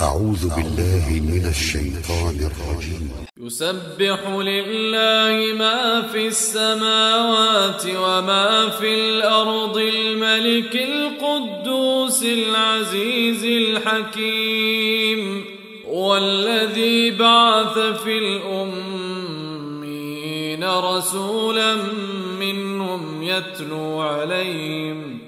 أعوذ بالله من الشيطان الرجيم. يسبح لله ما في السماوات وما في الأرض الملك القدوس العزيز الحكيم والذي بعث في الأمين رسولا منهم يتلو عليهم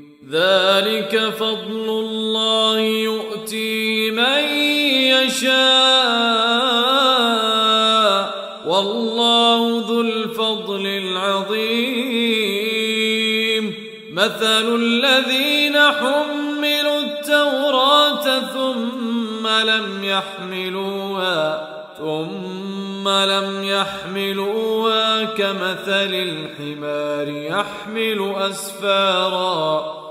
ذلك فضل الله يؤتي من يشاء. والله ذو الفضل العظيم. مثل الذين حملوا التوراة ثم لم يحملوها ثم لم يحملوها كمثل الحمار يحمل أسفاراً.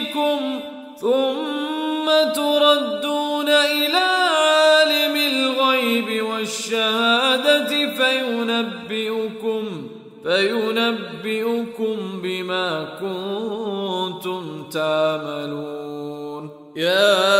ملاقيكم ثم تردون إلى عالم الغيب والشهادة فينبئكم فينبئكم بما كنتم تعملون. يا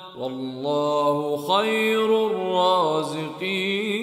والله خير الرازقين.